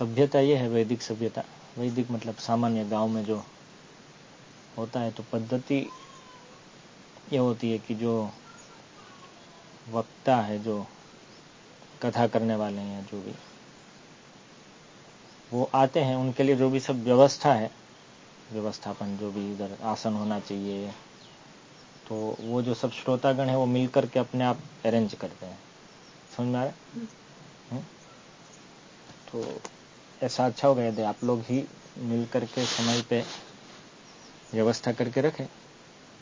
सभ्यता ये है वैदिक सभ्यता। वैदिक मतलब सामान्य गाँव में जो होता है तो पद्धति ये होती है कि जो वक्ता है जो कथा करने वाले हैं जो भी वो आते हैं। उनके लिए जो भी सब व्यवस्था है व्यवस्थापन जो भी इधर आसन होना चाहिए तो वो जो सब श्रोतागण है वो मिलकर के अपने आप अरेंज करते हैं। समझ में आ रहा है? तो ऐसा अच्छा होगा यदि आप लोग ही मिल करके समय पे व्यवस्था करके रखें,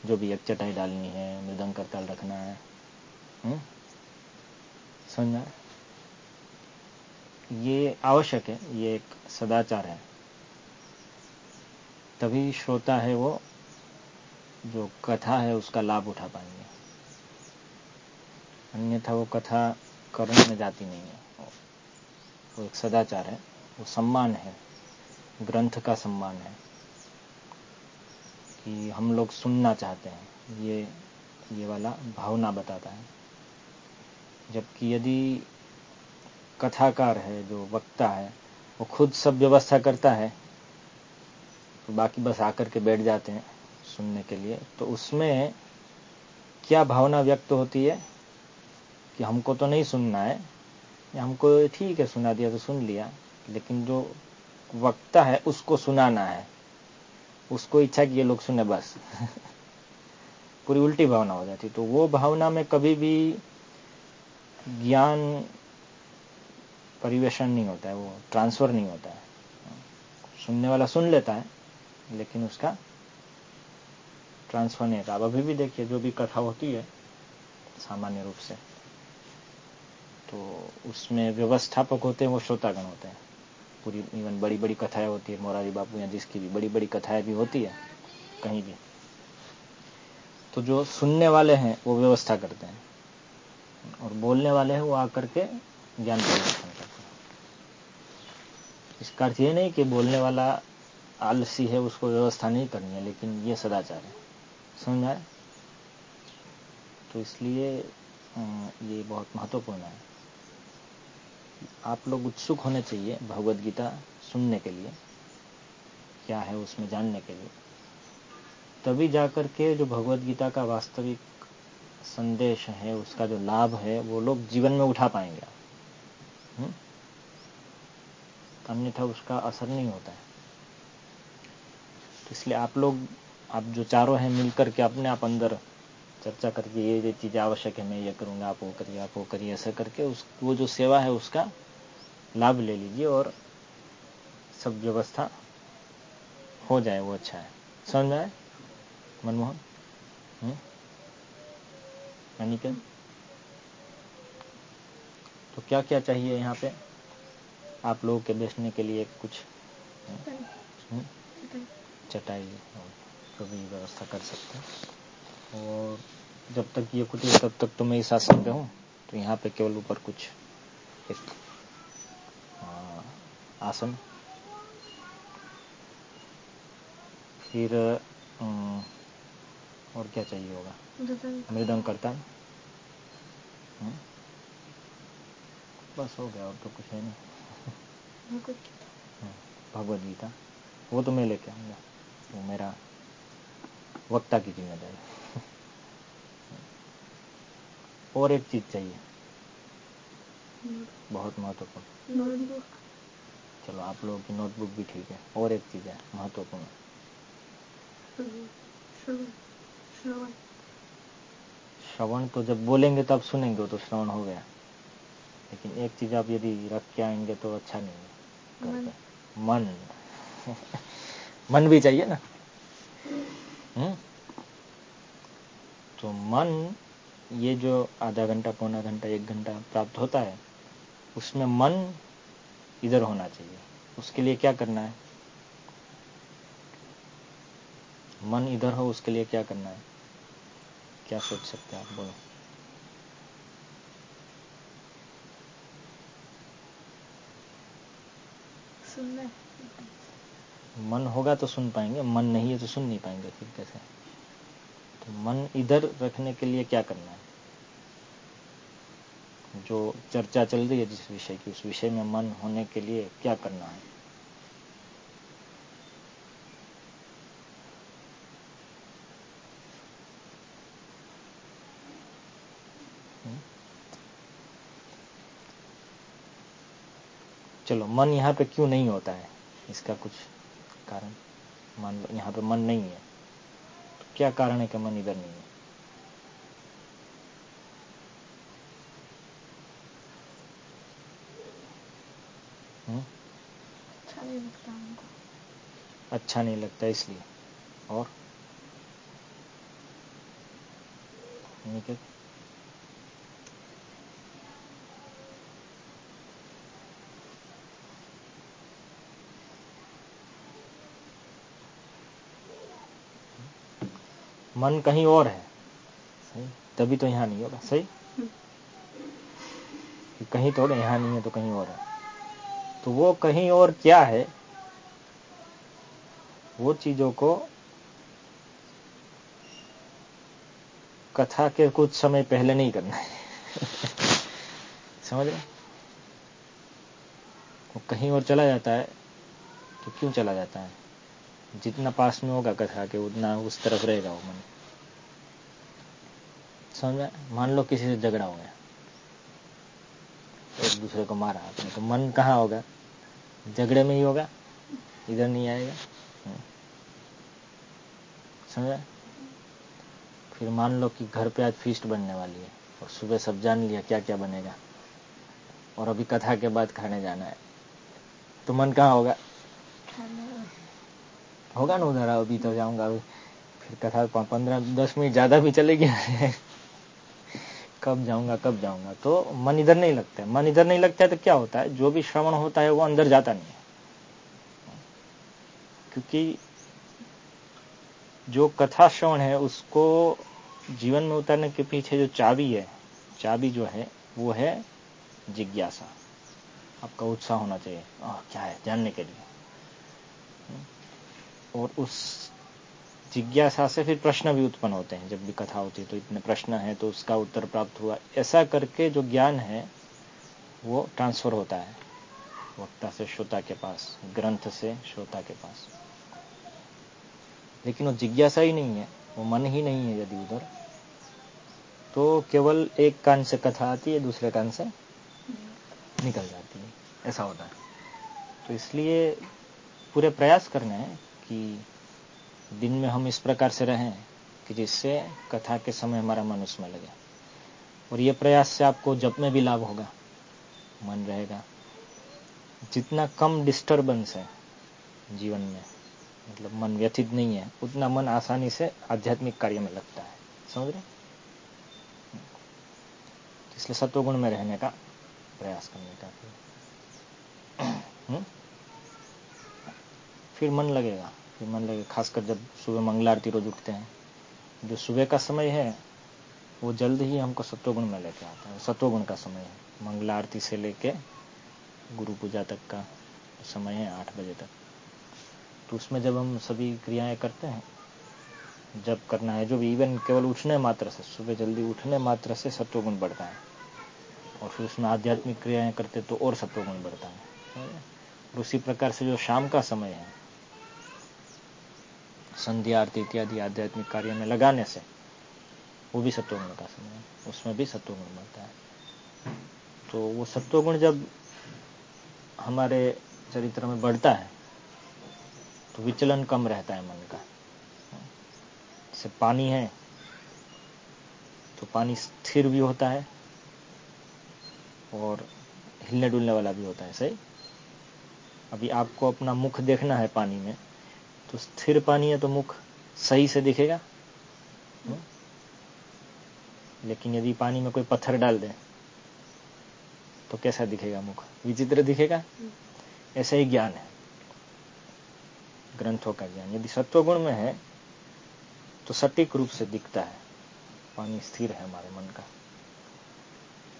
जो भी एक चटाई डालनी है, मृदंग करताल रखना है समझ में ये आवश्यक है, ये एक सदाचार है। तभी श्रोता है वो, जो कथा है, उसका लाभ उठा पाएँगे। अन्यथा वो कथा करने में जाती नहीं है। वो एक सदाचार है। वो सम्मान है, ग्रंथ का सम्मान है, कि हम लोग सुनना चाहते हैं। ये ये वाला भावना बताता है। जबकि यदि कथाकार है, जो वक्ता है, वो खुद सब व्यवस्था करता है तो बाकी बस आकर के बैठ जाते हैं सुनने के लिए तो उसमें क्या भावना व्यक्त होती है? कि हमको तो नहीं सुनना है या हमको ठीक है, सुना दिया तो सुन लिया। लेकिन जो वक्ता है, उसको सुनाना है। उसको इच्छा कि ये लोग सुने बस। पूरी उल्टी भावना हो जाती तो वो भावना में कभी भी ज्ञान परिवेशन नहीं होता है, वो ट्रांसफ़र नहीं होता है। सुनने वाला सुन लेता है, लेकिन उसका ट्रांसफ़र नहीं होता। अब अभी भी देखिए, जो भी कथा होती है, सामान्य रूप से तो उसमें व्यवस्थापक होते हैं, वो श्रोतागण होते हैं। पूरी इवन बड़ी बड़ी कथाएँ होती है, मोरारी बापू या जिसकी भी बड़ी बड़ी कथाएँ भी होती है, कहीं भी। तो जो सुनने वाले हैं, वो व्यवस्था करते हैं। और बोलने वाले हैं, वो आकर के ज्ञान परिवर्तन करते हैं। इसका अर्थ ये नहीं कि बोलने वाला आलसी है, उसको व्यवस्था नहीं करनी है, लेकिन ये सदाचार है। समझ आए तो इसलिए ये बहुत महत्वपूर्ण है। आप लोग उत्सुक होने चाहिए भगवत गीता सुनने के लिए, क्या है उसमें जानने के लिए। तभी जाकर के जो भगवत गीता का वास्तविक संदेश है, उसका जो लाभ है, वो लोग जीवन में उठा पाएँगे। अन्यथा उसका असर नहीं होता है। तो इसलिए आप लोग, आप जो चारों हैं मिलकर के अपने आप अंदर चर्चा करके ये ये चीज़ आवश्यक है मैं ये करूँगा आप वो करिए आप वो करिए ऐसा करके उस वो जो सेवा है उसका लाभ ले लीजिए और सब व्यवस्था हो जाए वो अच्छा है। समझ में आए मनमोहन? अनिकेत? तो क्या क्या चाहिए यहाँ पे? आप लोगों के बेचने के लिए कुछ? चटाई तो भी व्यवस्था कर सकते हैं। और जब तक ये कुछ तब तक तो मैं इस आसन पे हूँ। तो यहाँ पे केवल ऊपर कुछ। एक आसन। फिर और क्या चाहिए होगा? मृदंग। करता है। बस हो गया और तो कुछ है नहीं। भगवत गीता। वो तो मैं लेके आऊँगा। वो मेरा वक्ता की ज़िम्मेदारी। और एक चीज़ चाहिए। बहुत महत्वपूर्ण। चलो आप लोगों की नोटबुक भी ठीक है। और एक चीज़ है महत्वपूर्ण। श्रवण। तो जब बोलेंगे तब सुनेंगे तो श्रवण हो गया। लेकिन एक चीज़ आप यदि रख के आएँगे तो अच्छा नहीं है। मन। मन। भी चाहिए ना? हुँ? तो मन ये जो आधा घंटा पौना घंटा एक घंटा प्राप्त होता है उसमें मन इधर होना चाहिए। उसके लिए क्या करना है? मन इधर हो उसके लिए क्या करना है? क्या सोच सकते हैं आप? बोलो। सुनना। मन होगा तो सुन पाएँगे मन नहीं है तो सुन नहीं पाएँगे फिर कैसे? मन इधर रखने के लिए क्या करना है? जो चर्चा चल रही है जिस विषय की, उस विषय में मन होने के लिए क्या करना है? चलो, मन यहाँ पे क्यों नहीं होता है? इसका कुछ कारण मान लो, यहाँ पे मन नहीं है। क्या कारण है कि मन इधर नहीं है? हुँ? अच्छा नहीं लगता हमको। अच्छा नहीं लगता इसलिए। और? निकट मन कहीं और है। सही? तभी तो यहाँ नहीं होगा। सही? कहीं तो यहाँ नहीं है तो कहीं और है। तो वो कहीं और क्या है, वो चीज़ों को कथा के कुछ समय पहले नहीं करना है। समझ रहे वो कहीं और चला जाता है तो क्यों चला जाता है? जितना पास में होगा कथा के, उतना उस तरफ़ रहेगा वो मन। समझ मान लो किसी से झगड़ा हो गया। एक दूसरे को मारा आपने तो मन कहाँ होगा? झगड़े में ही होगा? इधर नहीं आएगा? समझा फिर मान लो कि घर पे आज फीस्ट बनने वाली है, और सुबह सब जान लिया क्या क्या बनेगा, और अभी कथा के बाद खाने जाना है तो मन कहाँ होगा? होगा ना उधर? अभी तो जाऊँगा। फिर कथा पंद्रह दस मिनट ज़्यादा भी चले चलेगी। कब जाऊँगा कब जाऊँगा? तो मन इधर नहीं लगता है। मन इधर नहीं लगता है तो क्या होता है? जो भी श्रवण होता है वो अंदर जाता नहीं है। क्योंकि जो कथा श्रवण है उसको जीवन में उतारने के पीछे जो चाबी है चाबी जो है वो है जिज्ञासा। आपका उत्साह होना चाहिए। आ, क्या है? जानने के लिए। और उस जिज्ञासा से फिर प्रश्न भी उत्पन्न होते हैं, जब भी कथा होती है तो इतने प्रश्न है तो उसका उत्तर प्राप्त हुआ। ऐसा करके जो ज्ञान है, वो ट्रांसफ़र होता है, वक्ता से, श्रोता के पास, ग्रंथ से, श्रोता के पास। लेकिन वो जिज्ञासा ही नहीं है, वो मन ही नहीं है यदि उधर। तो केवल एक कान से कथा आती है, दूसरे कान से निकल जाती है। ऐसा होता है। तो इसलिए पूरे प्रयास करने हैं कि दिन में हम इस प्रकार से रहें कि जिससे कथा के समय हमारा मन उसमें लगे। और ये प्रयास से आपको जब में भी लाभ होगा। मन रहेगा। जितना कम डिस्टर्बेंस है जीवन में मतलब मन व्यथित नहीं है, उतना मन आसानी से आध्यात्मिक कार्य में लगता है। समझ रहे इसलिए सत्वगुण में रहने का प्रयास करने का। फिर फिर मन लगेगा। फिर मन लगेगा खासकर जब सुबह मंगला आरती रोज उठते हैं, जो सुबह का समय है, वो जल्द ही हमको सत्वगुण में लेके आता है। सत्वगुण का समय है। मंगला आरती से लेके गुरु पूजा तक का समय है आठ बजे तक। तो उसमें जब हम सभी क्रियाएँ करते हैं, जब करना है, जो भी इवन केवल उठने मात्र से, सुबह जल्दी उठने मात्र से सत्वगुण बढ़ता है। और फिर उसमें आध्यात्मिक क्रियाएँ करते तो और सत्वगुण बढ़ता है। और उसी प्रकार से जो शाम का समय है संध्या, आरती इत्यादि आध्यात्मिक कार्य में लगाने से वो भी सत्वगुण का समय है। उसमें भी सत्वगुण बढ़ता है। तो वो सत्वगुण जब हमारे चरित्र में बढ़ता है तो विचलन कम रहता है मन का। जैसे पानी है तो पानी स्थिर भी होता है और हिलने डुलने वाला भी होता है, सही? अभी आपको अपना मुख देखना है पानी में तो स्थिर पानी है तो मुख सही से दिखेगा। लेकिन यदि पानी में कोई पत्थर डाल दे तो कैसा दिखेगा मुख? विचित्र दिखेगा? ऐसा ही ज्ञान है। ग्रंथों का ज्ञान। यदि सत्वगुण में है तो सटीक रूप से दिखता है। पानी स्थिर है हमारे मन का।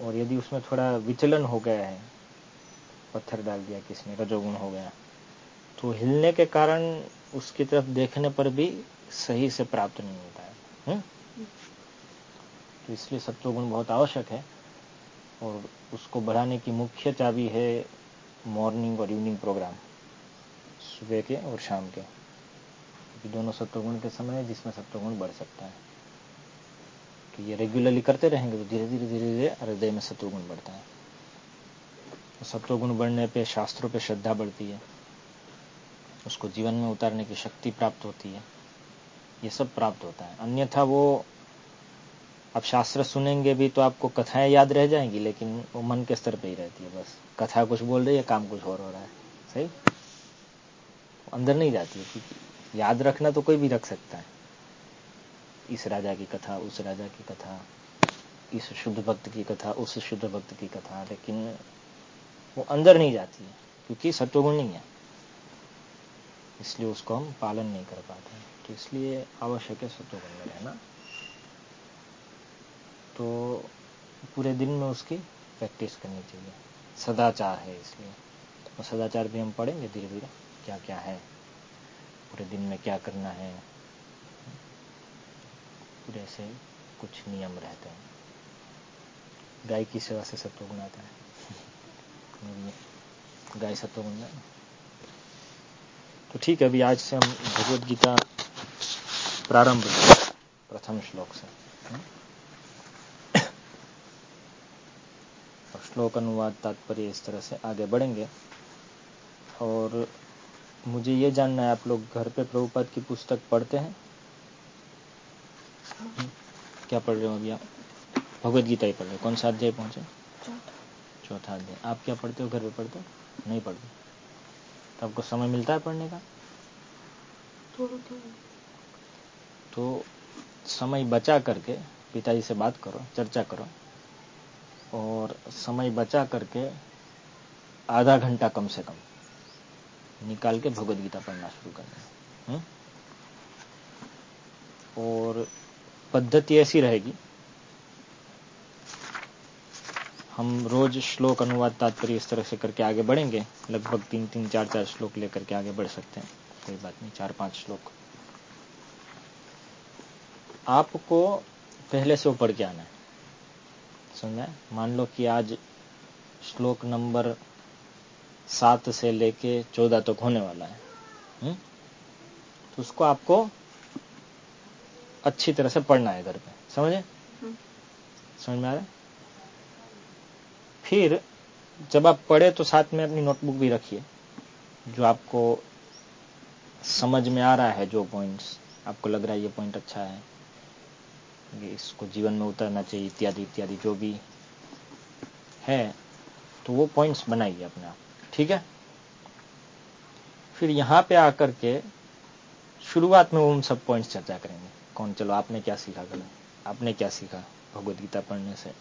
और यदि उसमें थोड़ा विचलन हो गया है, पत्थर डाल दिया किसने, रजोगुण हो गया तो हिलने के कारण उसकी तरफ़ देखने पर भी सही से प्राप्त नहीं होता है। हुँ? तो इसलिए सत्वगुण बहुत आवश्यक है और उसको बढ़ाने की मुख्य चाबी है मॉर्निंग और इवनिंग प्रोग्राम सुबह के और शाम के। क्योंकि दोनों सत्वगुण के समय है जिसमें सत्वगुण बढ़ सकता है। तो ये रेगुलरली करते रहेंगे तो धीरे धीरे धीरे धीरे हृदय में सत्वगुण बढ़ता है। सत्वगुण बढ़ने पे शास्त्रों पे श्रद्धा बढ़ती है। उसको जीवन में उतारने की शक्ति प्राप्त होती है। ये सब प्राप्त होता है। अन्यथा वो, आप शास्त्र सुनेंगे भी तो आपको कथाएँ याद रह जाएँगी, लेकिन वो मन के स्तर पे ही रहती है बस। कथा कुछ बोल रही है, काम कुछ और हो रहा है। सही? अंदर नहीं जाती है क्योंकि याद रखना तो कोई भी रख सकता है। इस राजा की कथा, उस राजा की कथा, इस शुद्ध भक्त की कथा, उस शुद्ध भक्त की कथा, लेकिन वो अंदर नहीं जाती है, क्योंकि सत्वगुण नहीं है। इसलिए उसको हम पालन नहीं कर पाते तो इसलिए आवश्यक है सत्वगुण में रहना तो पूरे दिन में उसकी प्रैक्टिस करनी चाहिए। सदाचार है इसलिए। तो सदाचार भी हम पढ़ेंगे धीरे धीरे क्या क्या है। पूरे दिन में क्या करना है। पूरे से कुछ नियम रहते हैं। गाय की सेवा से सत्वगुण आता है। गाय सत्वगुण है तो ठीक है अभी आज से हम भगवत गीता प्रारंभ प्रथम श्लोक से। और श्लोक अनुवाद तात्पर्य इस तरह से आगे बढ़ेंगे। और मुझे ये जानना है आप लोग घर पे प्रभुपाद की पुस्तक पढ़ते हैं? क्या पढ़ रहे हो अभी आप? भगवत गीता ही पढ़ रहे हो। कौन सा अध्याय पहुँचे? चौथा। अध्याय। आप क्या पढ़ते हो? घर पे पढ़ते हो? नहीं पढ़ते? तो आपको समय मिलता है पढ़ने का? तो। समय बचा करके पिताजी से बात करो चर्चा करो और समय बचा करके आधा घंटा कम से कम निकाल के भगवत गीता पढ़ना शुरू करना है और पद्धति ऐसी रहेगी हम रोज श्लोक अनुवाद तात्पर्य इस तरह से करके आगे बढ़ेंगे। लगभग तीन तीन चार चार श्लोक लेकर के आगे बढ़ सकते हैं। कोई बात नहीं चार पाँच श्लोक। आपको पहले से ऊपर के आना है? समझा मान लो कि आज श्लोक नंबर सात से लेके चौदह तक तो होने वाला है। हुँ? तो उसको आपको अच्छी तरह से पढ़ना है घर पे। समझे? समझ में आ रहा है? फिर जब आप पढ़े तो साथ में अपनी नोटबुक भी रखिए, जो आपको समझ में आ रहा है जो पॉइंट्स आपको लग रहा है ये पॉइंट अच्छा है इसको जीवन में उतरना चाहिए, इत्यादि इत्यादि, जो भी है तो वो पॉइंट्स बनाइए अपने आप। ठीक है? फिर यहाँ पे आकर के शुरुआत में उन सब पॉइंट्स चर्चा करेंगे। कौन? चलो आपने क्या सीखा कल? आपने क्या सीखा भगवत गीता पढ़ने से?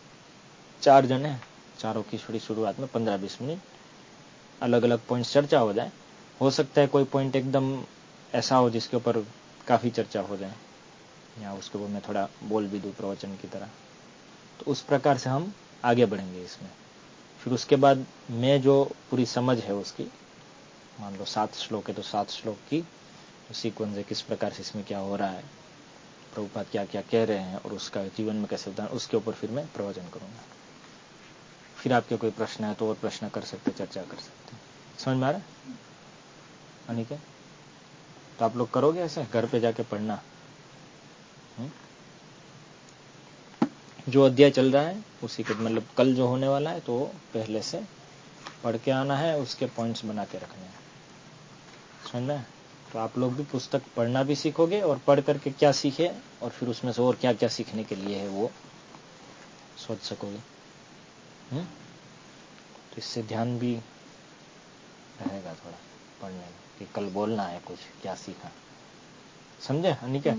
चार जने है। चारों की थोड़ी शुरुआत में पंद्रह बीस मिनट। अलग अलग पॉइंट्स चर्चा हो जाए। हो सकता है कोई पॉइंट एकदम ऐसा हो जिसके ऊपर काफ़ी चर्चा हो जाए। या उसके ऊपर मैं थोड़ा बोल भी दूँ प्रवचन की तरह। तो उस प्रकार से हम आगे बढ़ेंगे इसमें। फिर उसके बाद मैं जो पूरी समझ है उसकी, मान लो सात श्लोक है तो सात श्लोक की सीक्वेंस है किस प्रकार से इसमें क्या हो रहा है, प्रभुपाद क्या क्या कह रहे हैं और उसका जीवन में कैसे उदाहरण उसके ऊपर फिर मैं प्रवचन करूँगा। फिर आपके कोई प्रश्न है तो और प्रश्न कर सकते, चर्चा कर सकते समझ में आ रहा अनिक? है तो आप लोग करोगे ऐसे? घर पे जाके पढ़ना? हुँ? जो अध्याय चल रहा है, उसी के मतलब कल जो होने वाला है तो पहले से पढ़ के आना है, उसके पॉइंट्स बना के रखने हैं। समझ में तो आप लोग भी पुस्तक पढ़ना भी सीखोगे और पढ़ करके क्या सीखे, और फिर उसमें से और क्या क्या सीखने के लिए है वो सोच सकोगे। हुँ? तो इससे ध्यान भी रहेगा थोड़ा पढ़ने में कि कल बोलना है कुछ क्या सीखा। समझे अनिका?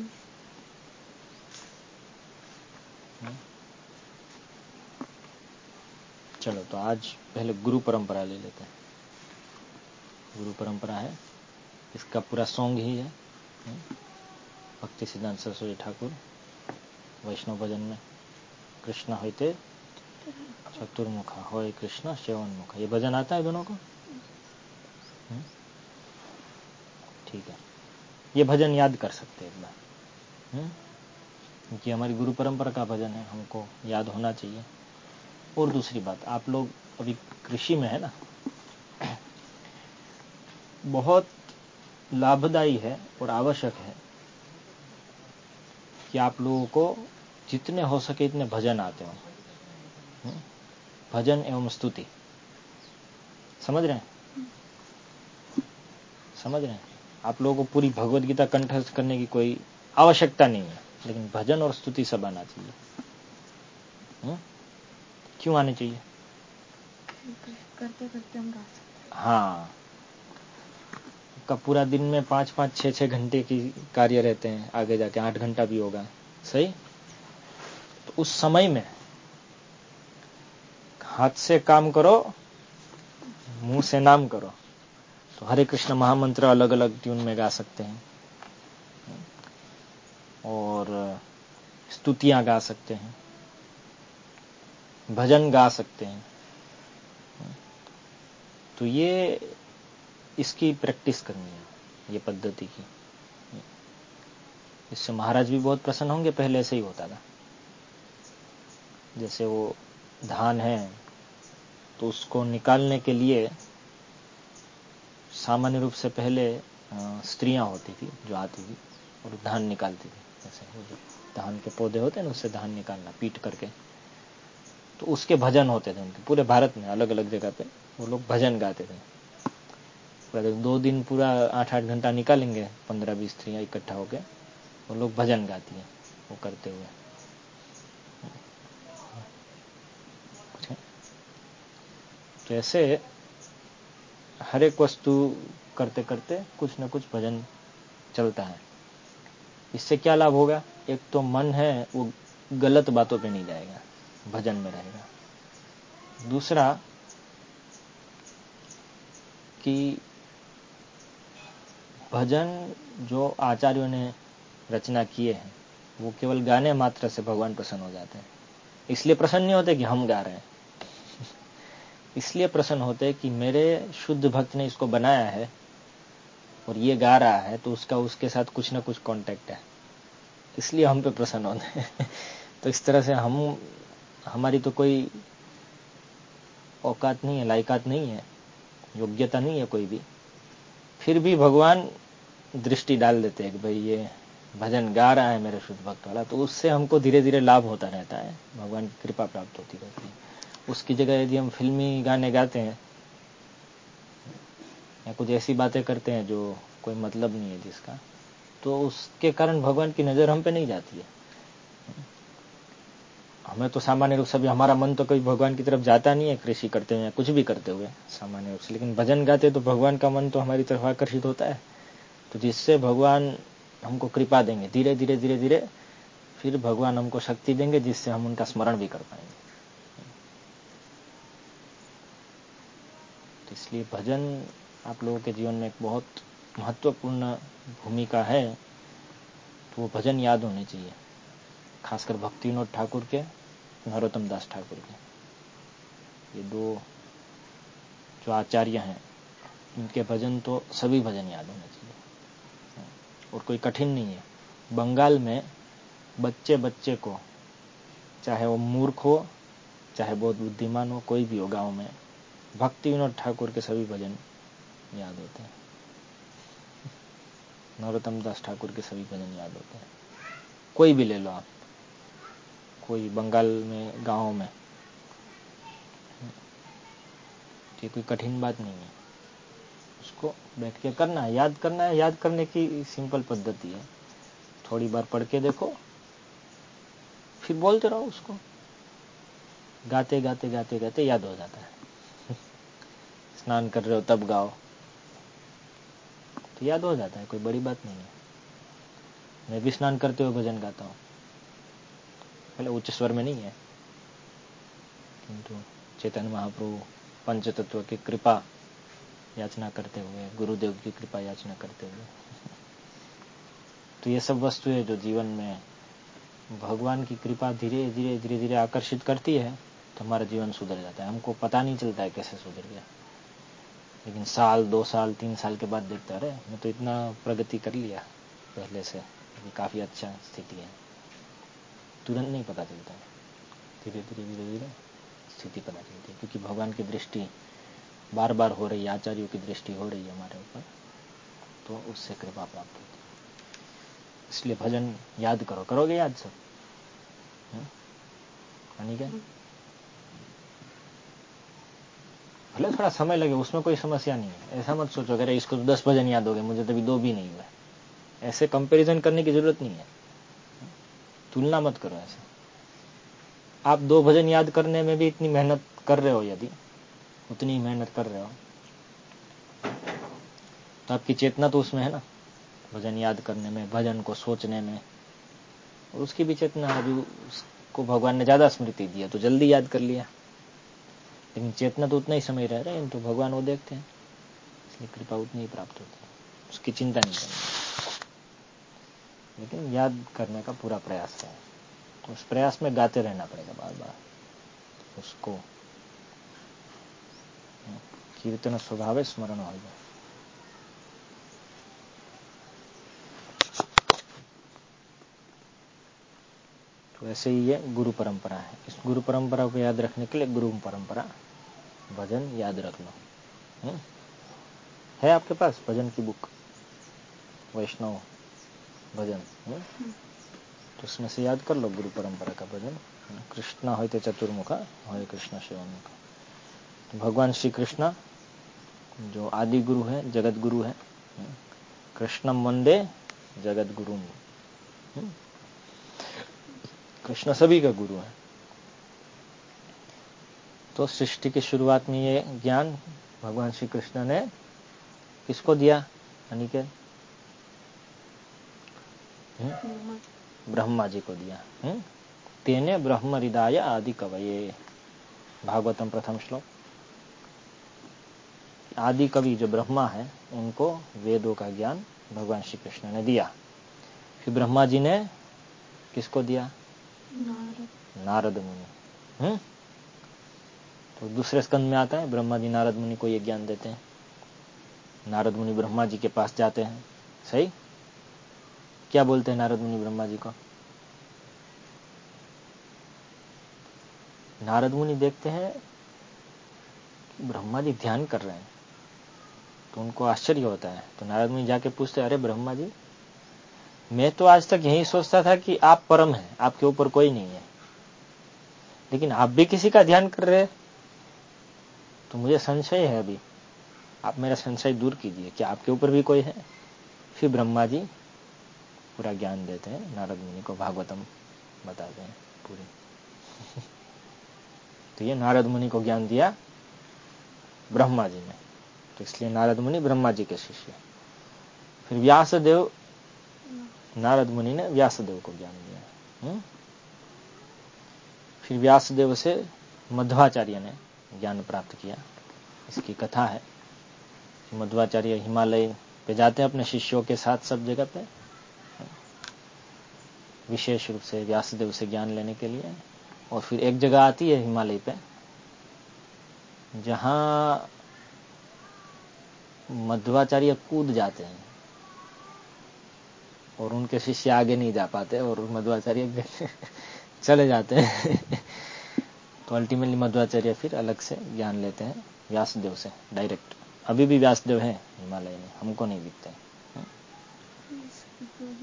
चलो तो आज पहले गुरु परंपरा ले लेते हैं। गुरु परंपरा है इसका पूरा सॉन्ग ही है। भक्ति सिद्धांत सरस्वती ठाकुर वैष्णव भजन में कृष्ण होते चतुर्मुखा हो कृष्ण सेवनमुखा ये भजन आता है दोनों को? ठीक है। ये भजन याद कर सकते हैं एक बार। क्योंकि हमारी गुरु परंपरा का भजन है, हमको याद होना चाहिए। और दूसरी बात, आप लोग अभी कृषि में है ना? बहुत लाभदायी है और आवश्यक है कि आप लोगों को जितने हो सके इतने भजन आते हो। हम्म? भजन एवं स्तुति। समझ रहे हैं? समझ रहे हैं? आप लोगों को पूरी भगवत गीता कंठस्थ करने की कोई आवश्यकता नहीं है लेकिन भजन और स्तुति सब आना चाहिए। हम्म? क्यों आने चाहिए? करते करते हम गा सकते हाँ। का पूरा दिन में पाँच पाँच छह छह घंटे की कार्य रहते हैं आगे जाके आठ घंटा भी होगा। सही? तो उस समय में हाथ से काम करो, मुँह से नाम करो। तो हरे कृष्ण महामंत्र अलग अलग ट्यून में गा सकते हैं। और स्तुतियाँ गा सकते हैं। भजन गा सकते हैं। तो ये इसकी प्रैक्टिस करनी है, ये पद्धति की। इससे महाराज भी बहुत प्रसन्न होंगे, पहले से ही होता था। जैसे वो धान है तो उसको निकालने के लिए सामान्य रूप से पहले स्त्रियाँ होती थी जो आती थी और धान निकालती थी। जैसे वो जो धान के पौधे होते हैं ना, उससे धान निकालना, पीट करके। तो उसके भजन होते थे उनके, पूरे भारत में अलग अलग जगह पे वो लोग भजन गाते थे। दो दिन पूरा आठ आठ घंटा निकालेंगे पंद्रह बीस स्त्रियाँ इकट्ठा होकर वो लोग भजन गाती हैं वो करते हुए। तो ऐसे हर एक वस्तु करते करते कुछ न कुछ भजन चलता है। इससे क्या लाभ होगा? एक तो मन है, वो गलत बातों पे नहीं जाएगा, भजन में रहेगा। दूसरा, कि भजन जो आचार्यों ने रचना किए हैं, वो केवल गाने मात्र से भगवान प्रसन्न हो जाते हैं। इसलिए प्रसन्न नहीं होते कि हम गा रहे हैं। इसलिए प्रसन्न होते कि मेरे शुद्ध भक्त ने इसको बनाया है और ये गा रहा है तो उसका उसके साथ कुछ ना कुछ कांटेक्ट है। इसलिए हम पे प्रसन्न होते हैं। तो इस तरह से हम, हमारी तो कोई औकात नहीं है, लायकात नहीं है, योग्यता नहीं है कोई भी। फिर भी भगवान दृष्टि डाल देते हैं कि भाई ये भजन गा रहा है मेरे शुद्ध भक्त वाला तो उससे हमको धीरे धीरे लाभ होता रहता है। भगवान की कृपा प्राप्त होती रहती है। उसकी जगह यदि हम फिल्मी गाने गाते हैं, या कुछ ऐसी बातें करते हैं जो कोई मतलब नहीं है जिसका तो उसके कारण भगवान की नज़र हम पे नहीं जाती है। हमें तो सामान्य रूप से भी हमारा मन तो कभी भगवान की तरफ़ जाता नहीं है, कृषि करते हुए या कुछ भी करते हुए, सामान्य रूप से। लेकिन भजन गाते तो भगवान का मन तो हमारी तरफ़ आकर्षित होता है। तो जिससे भगवान हमको कृपा देंगे धीरे धीरे धीरे धीरे फिर भगवान हमको शक्ति देंगे, जिससे हम उनका स्मरण भी कर पाएँगे। तो इसलिए भजन आप लोगों के जीवन में एक बहुत महत्वपूर्ण भूमिका है तो वो भजन याद होने चाहिए, खासकर भक्ति विनोद ठाकुर के, नरोत्तम दास ठाकुर के। ये दो जो आचार्य हैं, इनके भजन तो सभी भजन याद होने चाहिए। और कोई कठिन नहीं है। बंगाल में बच्चे बच्चे को, चाहे वो मूर्ख हो, चाहे बहुत बुद्धिमान हो, कोई भी हो गाँव में भक्ति विनोद ठाकुर के सभी भजन याद होते हैं। नरोत्तम दास ठाकुर के सभी भजन याद होते हैं। कोई भी ले लो आप। कोई बंगाल में, गाँव में। ये कोई कठिन बात नहीं है। उसको बैठ के करना है। याद करना है। याद करने की सिंपल पद्धति है। थोड़ी बार पढ़ के देखो। फिर बोलते रहो उसको। गाते गाते गाते गाते याद हो जाता है। स्नान कर रहे हो तब गाओ। तो याद हो जाता है, कोई बड़ी बात नहीं है। मैं भी स्नान करते हुए भजन गाता हूँ। पहले उच्च स्वर में नहीं है। किंतु चेतन महाप्रभु पंच तत्व की कृपा याचना करते हुए, गुरुदेव की कृपा याचना करते हुए। तो ये सब वस्तुएँ जो जीवन में भगवान की कृपा धीरे धीरे धीरे धीरे आकर्षित करती है तो हमारा जीवन सुधर जाता है। हमको पता नहीं चलता है कैसे सुधर गया। लेकिन साल, दो साल, तीन साल के बाद देखता रहे। मैं तो इतना प्रगति कर लिया पहले से काफ़ी अच्छा स्थिति है। तुरंत नहीं पता चलता धीरे धीरे धीरे धीरे स्थिति पता चलती है, क्योंकि भगवान की दृष्टि बार बार हो रही है, आचार्यों की दृष्टि हो रही है हमारे ऊपर तो उससे कृपा प्राप्त होती है। इसलिए भजन याद करो। करोगे याद सब? क्या? भले थोड़ा समय लगे, उसमें कोई समस्या नहीं है। ऐसा मत सोचो, अगर इसको तो दस भजन याद हो गए, मुझे तभी दो भी नहीं हुए। ऐसे कंपैरिजन करने की ज़रूरत नहीं है। तुलना मत करो ऐसे। आप दो भजन याद करने में भी इतनी मेहनत कर रहे हो यदि, उतनी मेहनत कर रहे हो तो आपकी चेतना तो उसमें है ना। भजन याद करने में, भजन को सोचने में। और उसकी भी चेतना अभी उसको भगवान ने ज़्यादा स्मृति दिया तो जल्दी याद कर लिया। लेकिन चेतना तो उतना ही समय रह रहा है तो भगवान वो देखते हैं। इसलिए कृपा उतनी ही प्राप्त होती है। उसकी चिंता नहीं करनी। लेकिन याद करने का पूरा प्रयास है उस प्रयास में गाते रहना पड़ेगा बार बार उसको कीर्तन स्वभाव स्मरण हो जाए तो ऐसे ही ये गुरु परंपरा है। इस गुरु परंपरा को याद रखने के लिए गुरु परंपरा, भजन याद रख लो। है आपके पास भजन की बुक? वैष्णव भजन तो उसमें से याद कर लो गुरु परंपरा का भजन। कृष्णा हो तो चतुर्मुखा हो कृष्ण शिवमुखा। तो भगवान श्री कृष्ण जो आदि गुरु है, जगत गुरु है कृष्णम वंदे जगत गुरु कृष्ण सभी का गुरु है। तो सृष्टि की शुरुआत में ये ज्ञान भगवान श्री कृष्ण ने किसको दिया? अनिकेत। ब्रह्मा जी को दिया। हम्म? तेने ब्रह्म हृदय आदि कवये। भागवतम प्रथम श्लोक। आदि कवि जो ब्रह्मा है, उनको वेदों का ज्ञान भगवान श्री कृष्ण ने दिया। फिर ब्रह्मा जी ने किसको दिया? नारद। मुनि। हम्म? तो दूसरे स्कंद में आता है, ब्रह्मा जी नारद मुनि को ये ज्ञान देते हैं। नारद मुनि ब्रह्मा जी के पास जाते हैं। सही? क्या बोलते हैं नारद मुनि ब्रह्मा जी को? नारद मुनि देखते हैं, ब्रह्मा जी ध्यान कर रहे हैं। तो उनको आश्चर्य होता है। तो नारद मुनि जाके पूछते हैं, अरे ब्रह्मा जी मैं तो आज तक यही सोचता था कि आप परम हैं, आपके ऊपर कोई नहीं है। लेकिन आप भी किसी का ध्यान कर रहे तो मुझे संशय है अभी। आप मेरा संशय दूर कीजिए क्या आपके ऊपर भी कोई है? फिर ब्रह्मा जी, पूरा ज्ञान देते हैं। नारद मुनि को भागवतम बताते हैं पूरी। तो ये नारद मुनि को ज्ञान दिया ब्रह्मा जी ने। तो इसलिए नारद मुनि ब्रह्मा जी के शिष्य फिर व्यासदेव नारद मुनि ने व्यासदेव को ज्ञान दिया? हम्म? फिर व्यासदेव से मध्वाचार्य ने ज्ञान प्राप्त किया। इसकी कथा है। मध्वाचार्य हिमालय पे जाते हैं अपने शिष्यों के साथ सब जगह पे। विशेष रूप से व्यासदेव से ज्ञान लेने के लिए। और फिर एक जगह आती है हिमालय पे, जहाँ मध्वाचार्य कूद जाते हैं। और उनके शिष्य आगे नहीं जा पाते और मध्वाचार्य चले जाते हैं। तो अल्टीमेटली मध्वाचार्य फिर अलग से ज्ञान लेते हैं व्यासदेव से डायरेक्ट अभी भी व्यासदेव है हिमालय में हमको नहीं दिखते।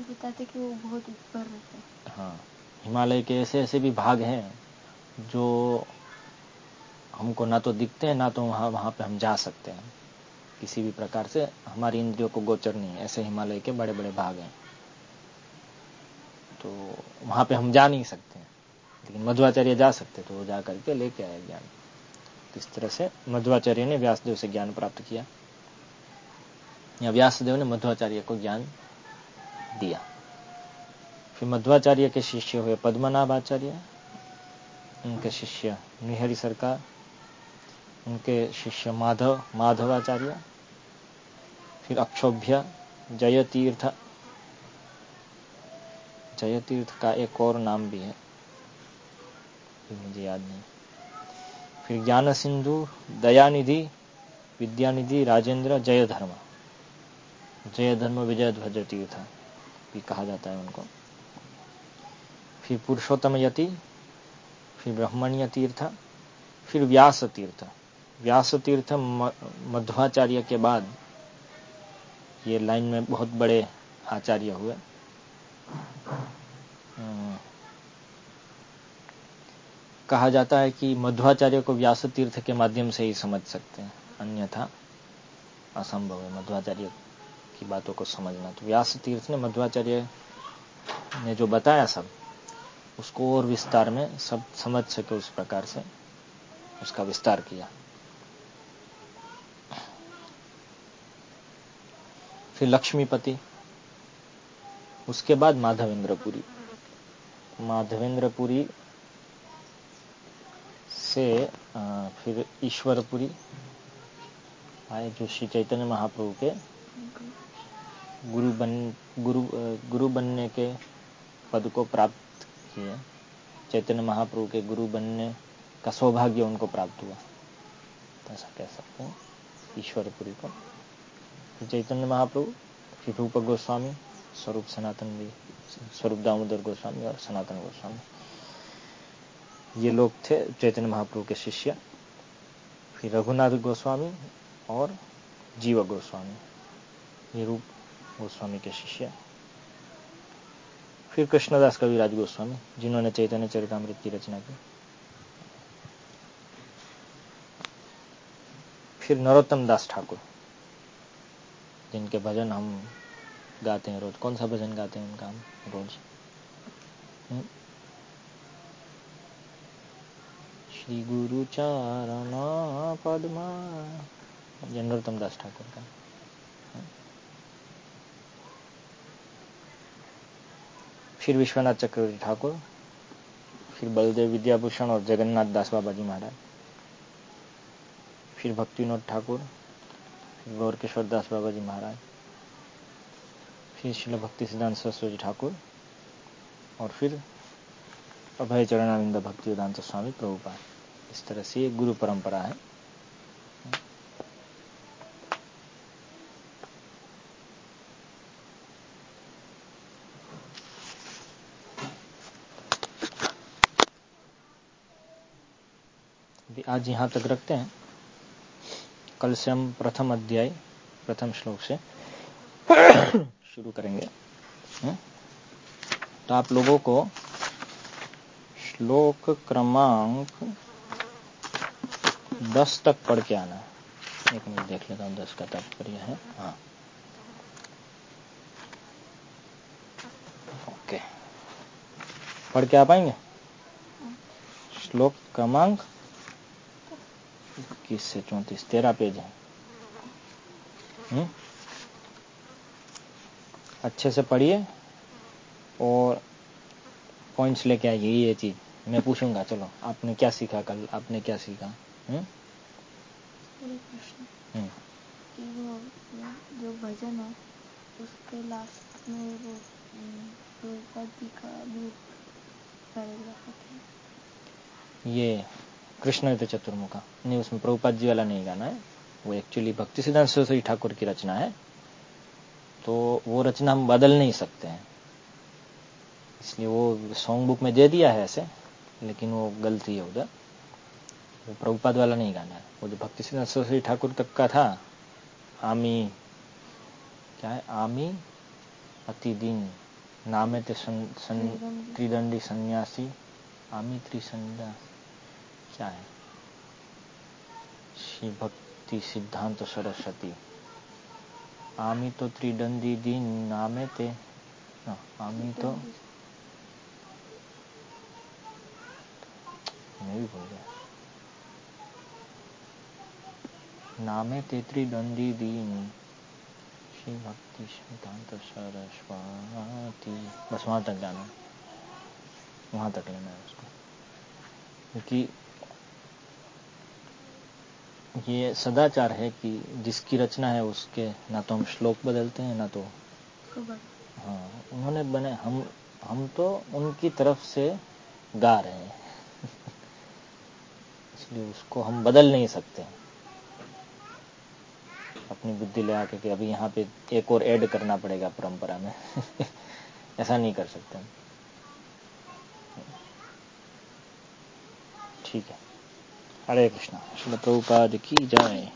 बताते कि वो बहुत ऊपर रहते हाँ। हिमालय के ऐसे ऐसे भी भाग हैं जो हमको ना तो दिखते हैं ना तो वहाँ वहाँ पे हम जा सकते हैं। किसी भी प्रकार से हमारी इंद्रियों को गोचर नहीं है ऐसे हिमालय के बड़े बड़े भाग हैं। तो वहाँ पे हम जा नहीं सकते हैं। लेकिन मध्वाचार्य जा सकते तो वो जा करके लेके आए ज्ञान। तो इस तरह से मध्वाचार्य ने व्यासदेव से ज्ञान प्राप्त किया। या व्यासदेव ने मध्वाचार्य को ज्ञान दिया। फिर मध्वाचार्य के शिष्य हुए पद्मनाभ आचार्य उनके शिष्य निहरी सरकार, उनके शिष्य माधव, माधवाचार्य, फिर अक्षोभ्य जय तीर्थ जय तीर्थ का एक और नाम भी है। मुझे याद नहीं। फिर ज्ञान सिंधु दयानिधि, विद्यानिधि, राजेंद्र जय धर्म जय धर्म विजय ध्वज तीर्थ भी कहा जाता है उनको। फिर पुरुषोत्तम यति फिर ब्रह्मण्य तीर्थ फिर व्यास तीर्थ व्यास तीर्थ मध्वाचार्य के बाद ये लाइन में बहुत बड़े आचार्य हुए। कहा जाता है कि मध्वाचार्य को व्यास तीर्थ के माध्यम से ही समझ सकते हैं। अन्यथा असंभव है मध्वाचार्य की बातों को समझना। तो व्यास तीर्थ ने मध्वाचार्य ने जो बताया सब, उसको और विस्तार में सब समझ सके उस प्रकार से उसका विस्तार किया। फिर लक्ष्मीपति, उसके बाद माधवेंद्रपुरी। माधवेंद्रपुरी से फिर ईश्वरपुरी आए जो श्री चैतन्य महाप्रभु के। गुरु बन, गुरु गुरु बनने के पद को प्राप्त किए। चैतन्य महाप्रभु के गुरु बनने का सौभाग्य उनको प्राप्त हुआ। ऐसा कह सकते हैं ईश्वरपुरी को। चैतन्य महाप्रभु, फिर रूप गोस्वामी स्वरूप सनातन भी, स्वरूप दामोदर गोस्वामी और सनातन गोस्वामी। ये लोग थे चैतन्य महाप्रभु के शिष्य, फिर रघुनाथ गोस्वामी और जीव गोस्वामी, ये रूप गोस्वामी के शिष्य। फिर कृष्णदास कविराज गोस्वामी, जिन्होंने चैतन्य चरितमृत की रचना की। फिर नरोत्तम दास ठाकुर, जिनके भजन हम गाते हैं रोज? कौन सा भजन गाते हैं उनका हम रोज? हम्म? श्री गुरु चरण पद्मा। नरोत्तम दास ठाकुर का। फिर विश्वनाथ चक्रवर्ती ठाकुर। फिर बलदेव विद्याभूषण और जगन्नाथ दास बाबा जी महाराज। फिर भक्तिनोद ठाकुर। फिर गौर किशोर दास बाबा जी महाराज। फिर शिल भक्ति सिद्धांत सरस्वती ठाकुर और फिर अभय चरणानंद भक्ति वेदांत स्वामी प्रभुपाद। इस तरह से गुरु परंपरा है। आज यहाँ तक रखते हैं। कल से हम प्रथम अध्याय, प्रथम श्लोक से शुरू करेंगे। हम्म? तो आप लोगों को श्लोक क्रमांक दस तक पढ़ के आना है। एक मिनट देख लेता हूँ, दस का तात्पर्य है। हाँ। ओके। पढ़ के आ पाएँगे? श्लोक क्रमांक इक्कीस से चौंतीस। तेरह पेज है। हुँ? अच्छे से पढ़िए और पॉइंट्स लेके आइए ये चीज़। मैं पूछूँगा चलो आपने क्या सीखा कल? आपने क्या सीखा? हम्म? वो जो भजन है उसके लास्ट में वो का भी ये कृष्ण चतुर्मुखा। नहीं उसमें प्रभुपाद जी वाला नहीं गाना है। वो एक्चुअली भक्ति सिद्धांत सरस्वती ठाकुर की रचना है। तो वो रचना हम बदल नहीं सकते हैं। इसलिए वो सॉन्ग बुक में दे दिया है ऐसे, लेकिन वो गलती है उधर। वो प्रभुपाद वाला नहीं गाना है। वो जो भक्ति सिद्धांत सरस्वती ठाकुर तक का था, आमी, क्या है? आमी अतिदिन, नामे त्रिदंडी सन्यासी, आमी त्रिसंध्या क्या है? श्री भक्ति सिद्धांत सरस्वती। आमी तो त्रिदंडी दिन नामे ते। आमी तो मैं भी भूल गया। नामे ते त्रिदंडी दिन। श्री भक्ति सिद्धांत सरस्वती। बस वहाँ तक जाना वहाँ तक लेना है उसको। क्योंकि ये सदाचार है कि जिसकी रचना है उसके ना तो हम श्लोक बदलते हैं ना तो हाँ उन्होंने बने हम हम तो उनकी तरफ़ से गा रहे हैं। इसलिए उसको हम बदल नहीं सकते। अपनी बुद्धि ले आके कि अभी यहाँ पे एक और ऐड करना पड़ेगा परंपरा में। ऐसा नहीं कर सकते ठीक है। हरे कृष्णा शिल प्रभुपाद की जय